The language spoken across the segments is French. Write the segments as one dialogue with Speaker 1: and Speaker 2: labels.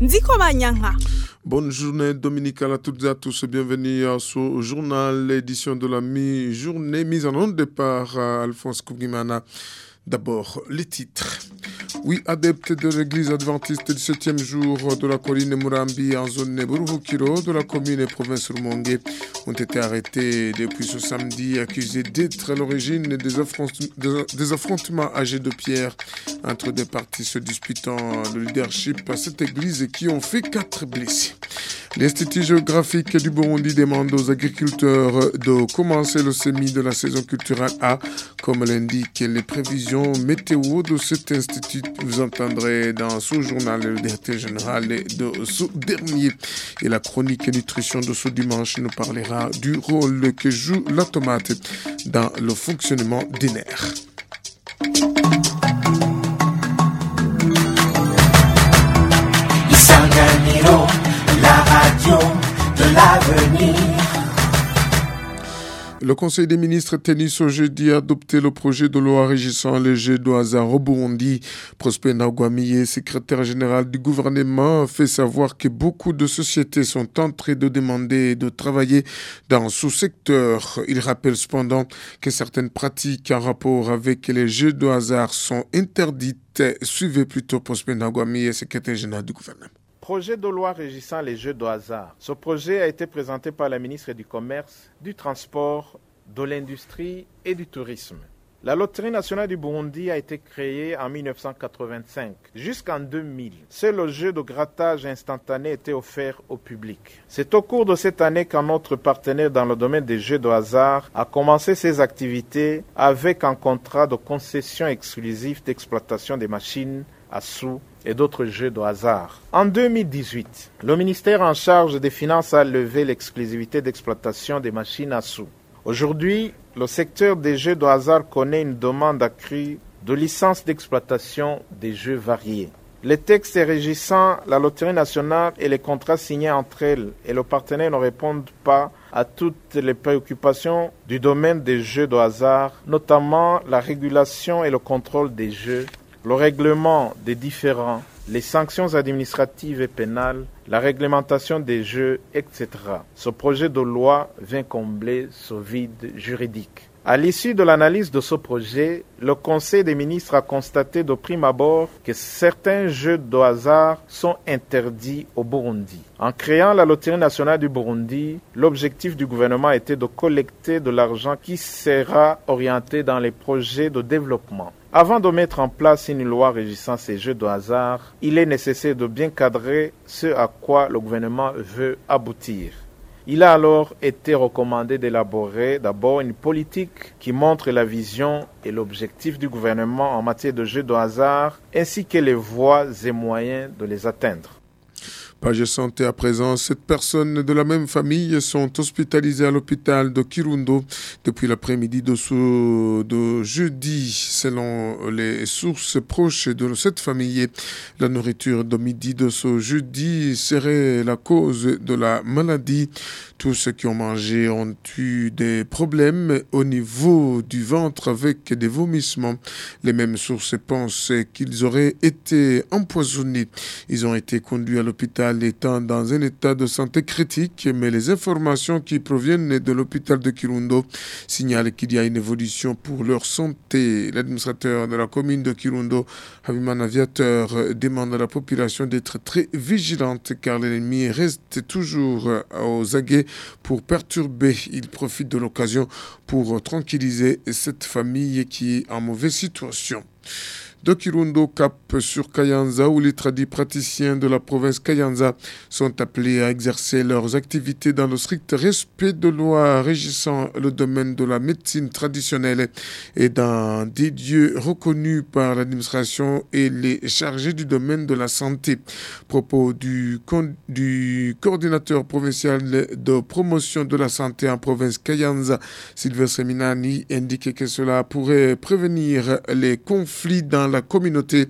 Speaker 1: Nziko Manyanha.
Speaker 2: Bonne journée dominicale à toutes et à tous. Bienvenue à ce journal, l'édition de la mi-journée mise en onde par Alphonse Kougimana. D'abord, les titres. Oui, adeptes de l'église adventiste du 7e jour de la colline Murambi en zone Burukiro de la commune et province Rumongue ont été arrêtés depuis ce samedi, accusés d'être à l'origine des, des, affrontements âgés de pierre entre des partis se disputant le leadership à cette église qui ont fait quatre blessés. L'Institut géographique du Burundi demande aux agriculteurs de commencer le semis de la saison culturelle A, comme l'indiquent les prévisions météo de cet institut. Vous entendrez dans ce journal le directeur général de ce dernier. Et la chronique nutrition de ce dimanche nous parlera du rôle que joue la tomate dans le fonctionnement des nerfs. Le Conseil des ministres tenu ce jeudi a adopté le projet de loi régissant les jeux de hasard au Burundi. Prosper Naguamiye, secrétaire général du gouvernement, fait savoir que beaucoup de sociétés sont en train de demander de travailler dans ce secteur. Il rappelle cependant que certaines pratiques en rapport avec les jeux de hasard sont interdites. Suivez plutôt Prosper Naguamiye, secrétaire général du gouvernement
Speaker 3: projet de loi régissant les jeux de hasard. Ce projet a été présenté par la ministre du Commerce, du Transport, de l'Industrie et du Tourisme. La Loterie nationale du Burundi a été créée en 1985. Jusqu'en 2000, seul le jeu de grattage instantané était offert au public. C'est au cours de cette année qu'un autre partenaire dans le domaine des jeux de hasard a commencé ses activités avec un contrat de concession exclusive d'exploitation des machines à sous et d'autres jeux de hasard. En 2018, le ministère en charge des Finances a levé l'exclusivité d'exploitation des machines à sous. Aujourd'hui, le secteur des jeux de hasard connaît une demande accrue de licences d'exploitation des jeux variés. Les textes régissant la loterie nationale et les contrats signés entre elles et le partenaire ne répondent pas à toutes les préoccupations du domaine des jeux de hasard, notamment la régulation et le contrôle des jeux le règlement des différends, les sanctions administratives et pénales, la réglementation des jeux, etc. Ce projet de loi vient combler ce vide juridique. À l'issue de l'analyse de ce projet, le Conseil des ministres a constaté de prime abord que certains jeux de hasard sont interdits au Burundi. En créant la Loterie nationale du Burundi, l'objectif du gouvernement était de collecter de l'argent qui sera orienté dans les projets de développement. Avant de mettre en place une loi régissant ces jeux de hasard, il est nécessaire de bien cadrer ce à quoi le gouvernement veut aboutir. Il a alors été recommandé d'élaborer d'abord une politique qui montre la vision et l'objectif du gouvernement en matière de jeux de hasard, ainsi que les voies et moyens de les atteindre.
Speaker 2: Page santé à présent, sept personnes de la même famille sont hospitalisées à l'hôpital de Kirundo depuis l'après-midi de, ce, jeudi. Selon les sources proches de cette famille, la nourriture de midi de ce jeudi serait la cause de la maladie. Tous ceux qui ont mangé ont eu des problèmes au niveau du ventre avec des vomissements. Les mêmes sources pensent qu'ils auraient été empoisonnés. Ils ont été conduits à l'hôpital étant dans un état de santé critique, mais les informations qui proviennent de l'hôpital de Kirundo signalent qu'il y a une évolution pour leur santé. L'administrateur de la commune de Kirundo, Habiman Aviateur, demande à la population d'être très vigilante car l'ennemi reste toujours aux aguets pour perturber. Il profite de l'occasion pour tranquilliser cette famille qui est en mauvaise situation de Kirundo Cap sur Kayanza où les tradis praticiens de la province Kayanza sont appelés à exercer leurs activités dans le strict respect de lois régissant le domaine de la médecine traditionnelle et dans des lieux reconnus par l'administration et les chargés du domaine de la santé. Propos du, du coordinateur provincial de promotion de la santé en province Kayanza, Sylvestre Minani, indique que cela pourrait prévenir les conflits dans la communauté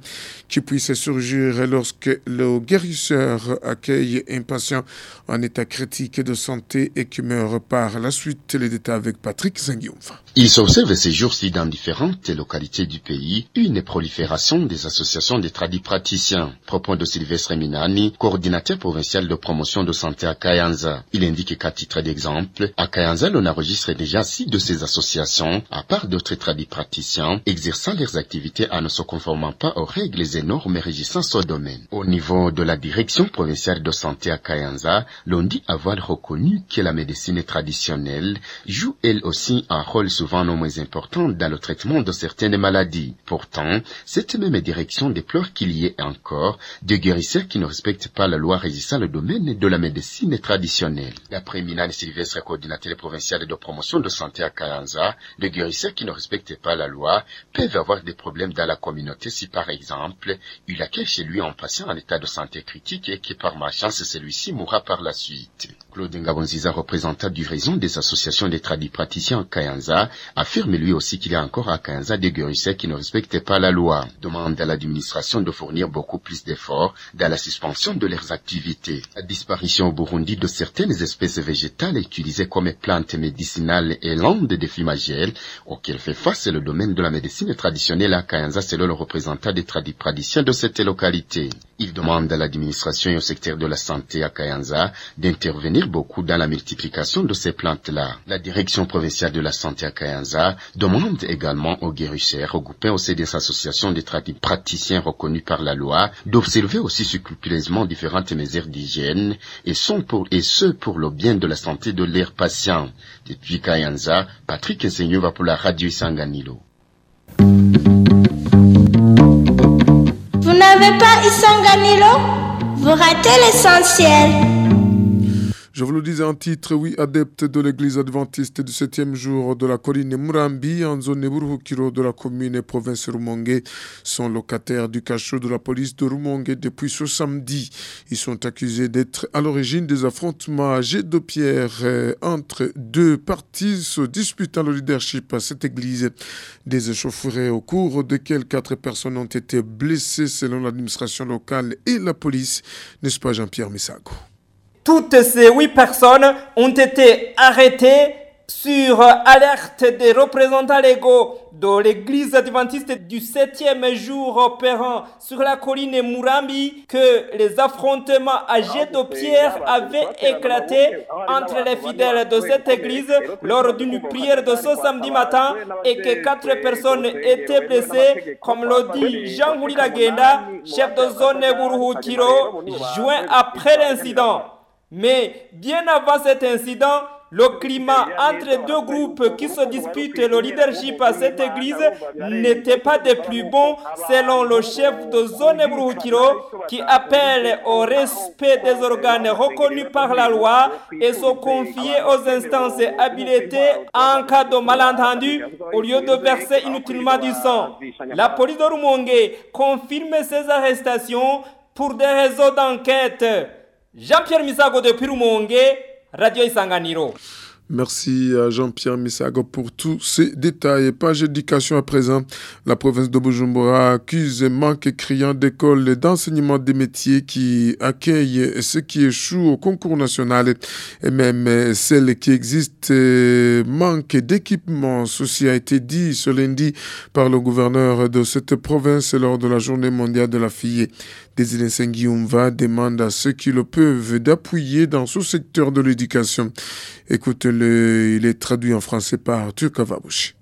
Speaker 2: qui puisse surgir lorsque le guérisseur accueille un patient en état critique de santé et qui meurt par la suite. Les détails avec Patrick Zengioumfa.
Speaker 1: Il s'observe ces jours-ci dans différentes localités du pays une prolifération des associations des tradis praticiens. Propos de Sylvestre Minani, coordinateur provincial de promotion de santé à Kayanza. Il indique qu'à titre d'exemple, à Kayanza, l'on enregistre déjà six de ces associations, à part d'autres tradis praticiens, exerçant leurs activités ne se conformant pas aux règles et normes régissant ce domaine. Au niveau de la direction provinciale de santé à Kayanza, l'on dit avoir reconnu que la médecine traditionnelle joue elle aussi un rôle souvent non moins important dans le traitement de certaines maladies. Pourtant, cette même direction déplore qu'il y ait encore des guérisseurs qui ne respectent pas la loi régissant le domaine de la médecine traditionnelle. D'après Minan Sylvestre, coordinateur provincial de promotion de santé à Kayanza, les guérisseurs qui ne respectent pas la loi peuvent avoir des problèmes dans la communauté si par exemple, il accueille chez lui un patient en état de santé critique et que par malchance celui-ci mourra par la suite. Claude Ngabonziza, représentant du réseau des associations des tradis praticiens à Kayanza, affirme lui aussi qu'il y a encore à Kayanza des guérisseurs qui ne respectent pas la loi. Demande à l'administration de fournir beaucoup plus d'efforts dans la suspension de leurs activités. La disparition au Burundi de certaines espèces végétales utilisées comme plantes médicinales et landes de fumagèles auxquelles fait face le domaine de la médecine traditionnelle à Kayanza selon le représentant des tradis praticiens de cette localité. Il demande à l'administration et au secteur de la santé à Kayanza d'intervenir beaucoup dans la multiplication de ces plantes-là. La direction provinciale de la santé à Kayanza demande également aux guérisseurs regroupés au sein des associations des praticiens reconnus par la loi d'observer aussi scrupuleusement différentes mesures d'hygiène et, ce pour le bien de la santé de leurs patients. Depuis Kayanza, Patrick Enseigneur va pour la radio Isanganilo.
Speaker 4: Vous n'avez pas Isanganilo Vous ratez l'essentiel.
Speaker 2: Je vous le disais en titre, oui, adeptes de l'église adventiste du septième jour de la colline Murambi, en zone Neburuhukiro de la commune et province Rumongue, sont locataires du cachot de la police de Rumongue depuis ce samedi. Ils sont accusés d'être à l'origine des affrontements à jet de pierre euh, entre deux parties se disputant le leadership à cette église. Des échauffourées au cours desquelles quatre personnes ont été blessées selon l'administration locale et la police. N'est-ce pas Jean-Pierre Missago
Speaker 5: toutes ces huit personnes ont été arrêtées sur alerte des représentants légaux de l'église adventiste du septième jour opérant sur la colline Murambi que les affrontements à jet de pierre avaient éclaté entre les fidèles de cette église lors d'une prière de ce samedi matin et que quatre personnes étaient blessées, comme le dit Jean Lagenda, chef de zone Buruhukiro, joint après l'incident. Mais bien avant cet incident, le climat entre deux groupes qui se disputent le leadership à cette église n'était pas des plus bons selon le chef de zone Bruhukiro qui appelle au respect des organes reconnus par la loi et se confier aux instances habilitées en cas de malentendu au lieu de verser inutilement du sang. La police de Rumongue confirme ces arrestations pour des réseaux d'enquête. jean Pierre misago de pirumonge radiyo isanganiro.
Speaker 2: Merci à Jean-Pierre Misago pour tous ces détails. Page éducation à présent. La province de Bujumbura accuse manque criant d'écoles d'enseignement des métiers qui accueillent ceux qui échouent au concours national et même celles qui existent manque d'équipements. Ceci a été dit ce lundi par le gouverneur de cette province lors de la journée mondiale de la fille. Senguiumva demande à ceux qui le peuvent d'appuyer dans ce secteur de l'éducation. Il est traduit en français par Arthur Kavabushi.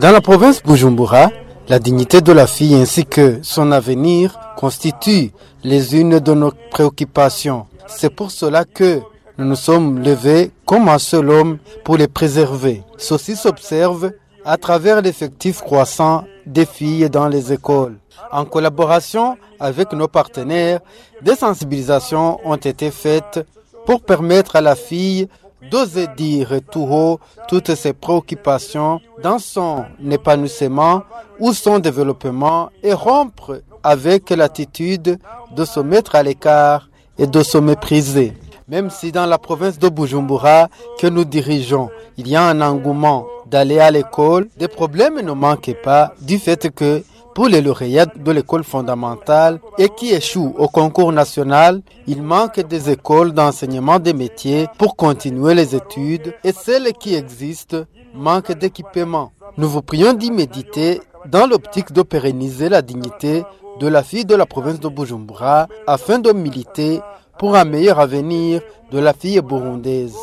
Speaker 6: Dans la province Bujumbura, la dignité de la fille ainsi que son avenir constituent les unes de nos préoccupations. C'est pour cela que nous nous sommes levés comme un seul homme pour les préserver. Ceci s'observe à travers l'effectif croissant des filles dans les écoles. En collaboration avec nos partenaires, des sensibilisations ont été faites pour permettre à la fille d'oser dire tout haut toutes ses préoccupations dans son épanouissement ou son développement et rompre avec l'attitude de se mettre à l'écart et de se mépriser. Même si dans la province de Bujumbura que nous dirigeons, il y a un engouement d'aller à l'école, des problèmes ne manquent pas du fait que pour les lauréats de l'école fondamentale et qui échouent au concours national, il manque des écoles d'enseignement des métiers pour continuer les études et celles qui existent manquent d'équipement. Nous vous prions d'y méditer dans l'optique de pérenniser la dignité de la fille de la province de Bujumbura afin de militer pour un meilleur avenir de la fille burundaise.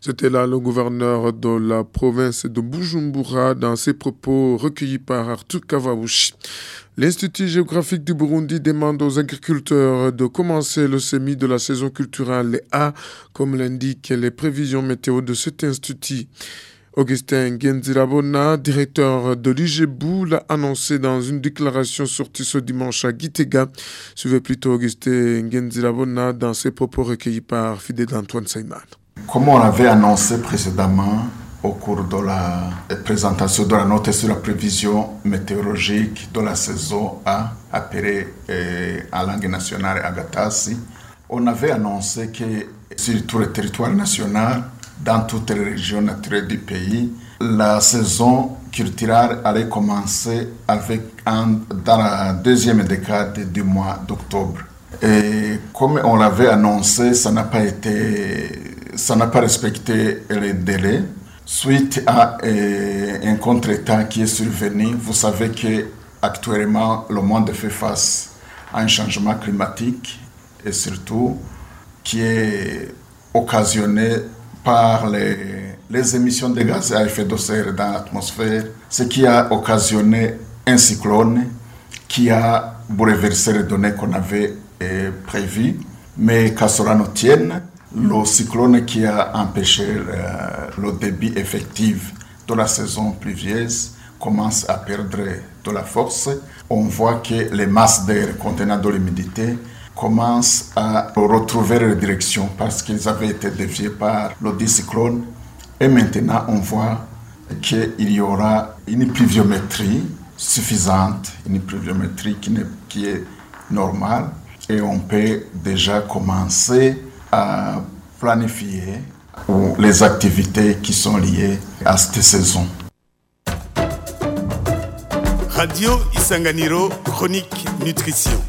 Speaker 2: C'était là le gouverneur de la province de Bujumbura dans ses propos recueillis par Arthur Kavaouchi. L'Institut géographique du Burundi demande aux agriculteurs de commencer le semis de la saison culturelle A, comme l'indiquent les prévisions météo de cet institut. Augustin Genzirabona, directeur de l'IGEBU, l'a annoncé dans une déclaration sortie ce dimanche à Gitega. Suivez plutôt Augustin Genzirabona dans ses propos recueillis par Fidel Antoine Seyman.
Speaker 7: Comme on l'avait annoncé précédemment au cours de la présentation de la note sur la prévision météorologique de la saison A, appelée en langue nationale Agatasi, on avait annoncé que sur tout le territoire national, dans toutes les régions naturelles du pays, la saison culturelle allait commencer avec un, dans la deuxième décade du mois d'octobre. Et comme on l'avait annoncé, ça n'a pas été, ça n'a pas respecté les délais. Suite à euh, un contre-temps qui est survenu, vous savez que actuellement le monde fait face à un changement climatique et surtout qui est occasionné par les, émissions de gaz à effet de serre dans l'atmosphère, ce qui a occasionné un cyclone qui a bouleversé les données qu'on avait eh, prévues. Mais qu'à cela ne tienne, le cyclone qui a empêché euh, le débit effectif de la saison pluvieuse commence à perdre de la force. On voit que les masses d'air contenant de l'humidité commencent à retrouver leur direction parce qu'ils avaient été déviés par le cyclone. Et maintenant, on voit qu'il y aura une pluviométrie suffisante, une pluviométrie qui, qui est normale. Et on peut déjà commencer à planifier les activités qui sont liées à cette saison.
Speaker 8: Radio Isanganiro, chronique nutrition.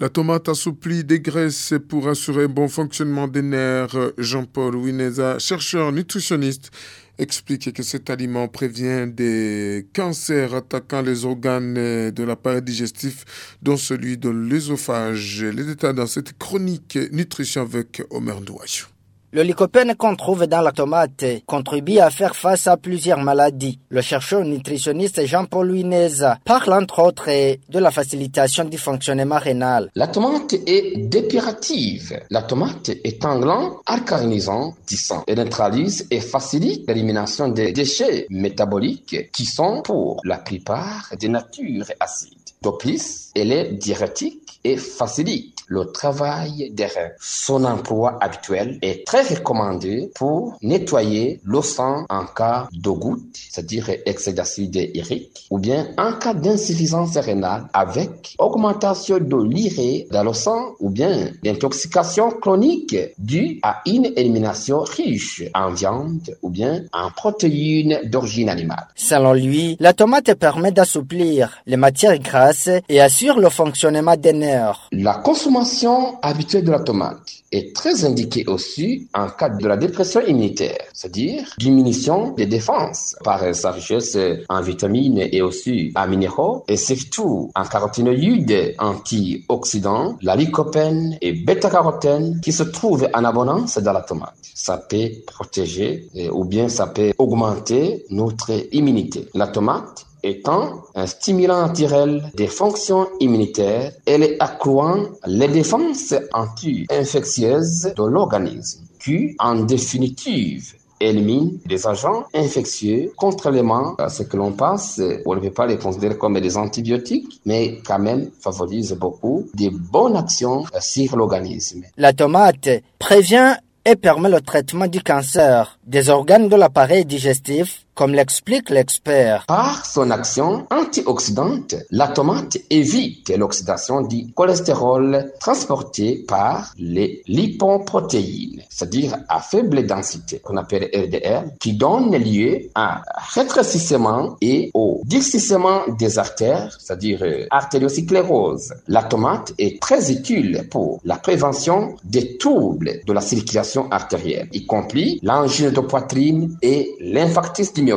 Speaker 2: La tomate assouplie des graisses pour assurer un bon fonctionnement des nerfs. Jean-Paul Wineza, chercheur nutritionniste, explique que cet aliment prévient des cancers attaquant les organes de l'appareil digestif, dont celui de l'œsophage. Les détails dans cette chronique nutrition avec Omer Ndouache.
Speaker 9: Le lycopène qu'on trouve dans la tomate contribue à faire face à plusieurs maladies. Le chercheur nutritionniste Jean-Paul Louinez parle entre autres de la facilitation du fonctionnement rénal.
Speaker 10: La tomate est dépurative. La tomate est un gland alcalinisant, tissant, et neutralise et facilite l'élimination des déchets métaboliques qui sont pour la plupart des natures acides. De plus, elle est diurétique et facilite le travail des reins. Son emploi habituel est très recommandé pour nettoyer le sang en cas de goutte, c'est-à-dire excès d'acide urique, ou bien en cas d'insuffisance rénale avec augmentation de l'urée dans le sang, ou bien d'intoxication chronique due à une élimination riche en viande ou bien en protéines d'origine animale.
Speaker 9: Selon lui, la tomate permet d'assouplir les matières grasses et assure le fonctionnement des nerfs.
Speaker 10: La consommation habituelle de la tomate est très indiquée aussi en cas de la dépression immunitaire, c'est-à-dire diminution des défenses par sa richesse en vitamines et aussi en minéraux et surtout en caroténoïdes antioxydants, la lycopène et bêta-carotène qui se trouvent en abondance dans la tomate. Ça peut protéger ou bien ça peut augmenter notre immunité. La tomate étant un stimulant naturel des fonctions immunitaires, elle est accroît les défenses anti-infectieuses de l'organisme, qui, en définitive, élimine des agents infectieux, contrairement à ce que l'on pense, on ne peut pas les considérer comme des antibiotiques, mais quand même favorise beaucoup des bonnes actions sur l'organisme.
Speaker 9: La tomate prévient et permet le traitement du cancer des organes de l'appareil digestif comme l'explique l'expert.
Speaker 10: Par son action antioxydante, la tomate évite l'oxydation du cholestérol transporté par les lipoprotéines, c'est-à-dire à faible densité, qu'on appelle LDL, qui donne lieu à rétrécissement et au durcissement des artères, c'est-à-dire euh, artériosclérose. La tomate est très utile pour la prévention des troubles de la circulation artérielle, y compris l'angine de poitrine et l'infarctus du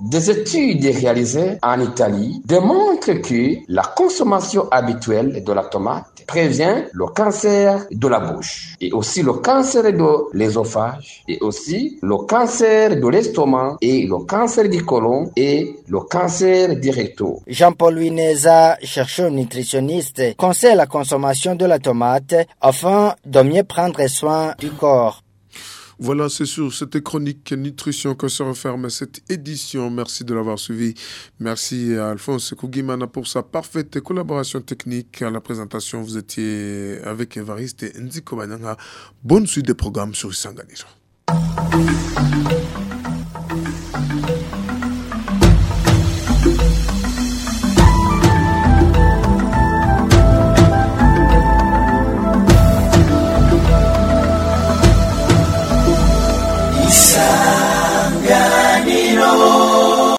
Speaker 10: Des études réalisées en Italie démontrent que la consommation habituelle de la tomate prévient le cancer de la bouche et aussi le cancer de l'ésophage et aussi le cancer de l'estomac et le cancer du côlon et le cancer du recto.
Speaker 9: Jean-Paul Wineza, chercheur nutritionniste, conseille la consommation de la tomate afin de mieux prendre soin du corps.
Speaker 2: Voilà, c'est sur cette chronique nutrition que se referme cette édition. Merci de l'avoir suivi. Merci à Alphonse Kougimana pour sa parfaite collaboration technique. À la présentation, vous étiez avec Evariste Nziko Bonne suite des programmes sur Isanganiro.